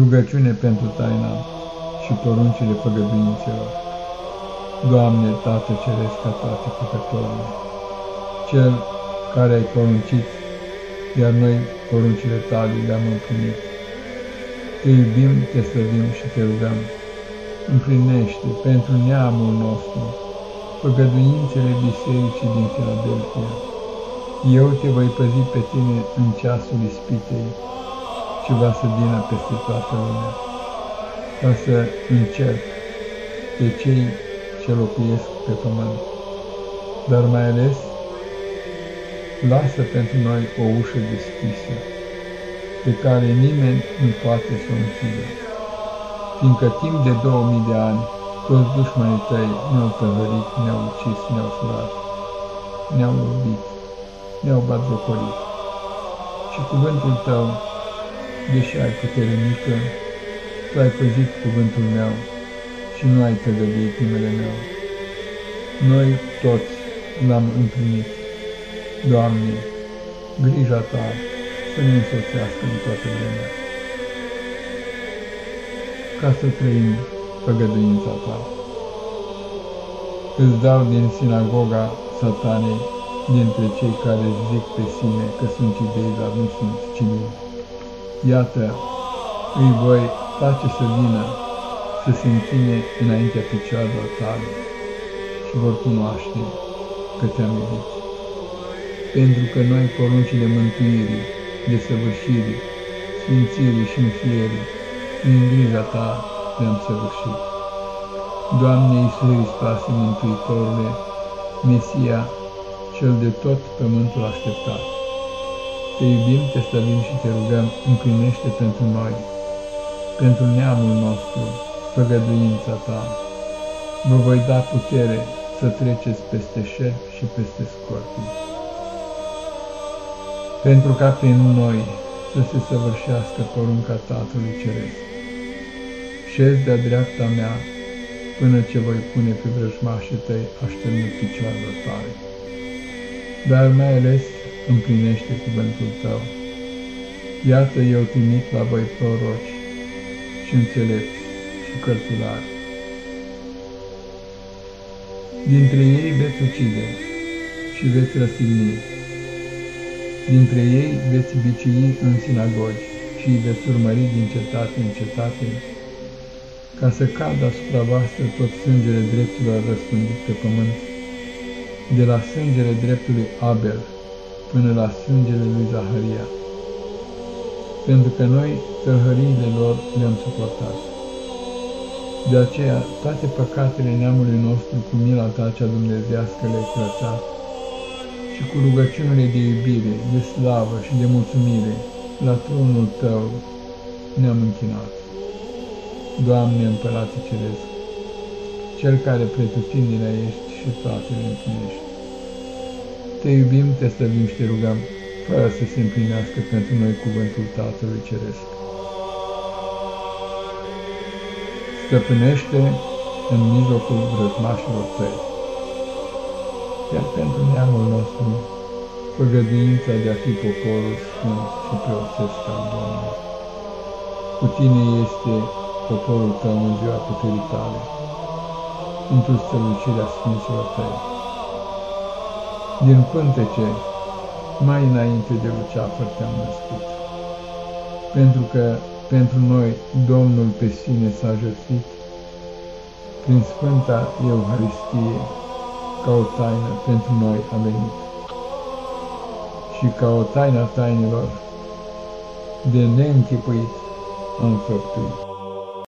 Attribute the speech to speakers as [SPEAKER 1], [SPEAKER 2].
[SPEAKER 1] Rugăciune pentru taina și poruncile făgăduințelor. Doamne, Tată Ceresc ca toate făcătorile, Cel care ai poruncit, iar noi poruncile tale le-am împlinit. Te iubim, te slăvim și te rugăm. Împlinește pentru neamul nostru făgăduințele bisericii din Filadelfia. Eu te voi păzi pe tine în ceasul ispitei, și va să vină peste toată lumea, ca să încerc pe cei ce locuiesc pe pământ. Dar mai ales, lasă pentru noi o ușă deschisă, pe care nimeni nu poate să o închide, fiindcă timp de 2000 de ani toți dușmanii tăi ne-au tăvărit, ne-au ucis, ne-au furat, ne-au lovit, ne-au batjocorit. Și cuvântul tău deși ai putere mică, tu ai păzit cuvântul meu și nu ai tăgăduit numele meu. Noi toți l-am împlinit. Doamne, grija Ta să ne însoțească în toată vremea, ca să trăim făgăduința Ta. Îți dau din sinagoga satanei, dintre cei care zic pe sine că sunt idei, dar nu sunt cine Iată, îi voi face să vină, să se închine înaintea picioarelor tale și vor cunoaște că te-am iubit. Pentru că noi poruncile mântuirii, desăvârșirii, sfințirii și înfierii, în grija ta le-am săvârșit. Doamne Iisuse Hristoase, Mântuitorule, Mesia, cel de tot pământul așteptat, te iubim, te stăvim și te rugăm, împlinește pentru noi, pentru neamul nostru, făgăduința ta. Vă voi da putere să treceți peste șerpi și peste scorpii. Pentru ca prin noi să se săvârșească porunca Tatălui Ceresc. Șez de-a dreapta mea până ce voi pune pe vrăjmașii tăi așternut picioarele tale. Dar mai ales împlinește cuvântul tău. Iată eu trimit la voi proroci și înțelepți și cărtulari. Dintre ei veți ucide și veți răstigni. Dintre ei veți bicii în sinagogi și îi veți urmări din cetate în cetate, ca să cadă asupra voastră tot sângele dreptului răspândit pe pământ, de la sângele dreptului Abel, până la sângele lui Zaharia, pentru că noi tălhăriile lor le-am suportat. De aceea, toate păcatele neamului nostru cu mila ta cea dumnezească le-ai curățat și cu rugăciunile de iubire, de slavă și de mulțumire la tronul tău ne-am închinat. Doamne, Împărate Ceresc, Cel care pretutindenea ești și toate le împlinești. Te iubim, te stăvim și te rugăm, fără să se împlinească pentru noi cuvântul Tatălui Ceresc. Stăpânește în mijlocul vrăjmașilor tăi, iar pentru neamul nostru, făgăduința de a fi poporul sfânt și preosesc al Domnului. Cu tine este poporul tău în ziua puterii tale, într-o strălucirea Sfinților tăi din pântece, mai înainte de luceafăr te-am născut. Pentru că pentru noi Domnul pe sine s-a jertfit, prin Sfânta Euharistie, ca o taină pentru noi a venit. Și ca o taină a tainelor, de neînchipuit am făptuit.